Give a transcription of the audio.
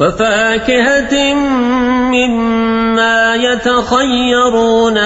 وفاكهة مما يتخيرون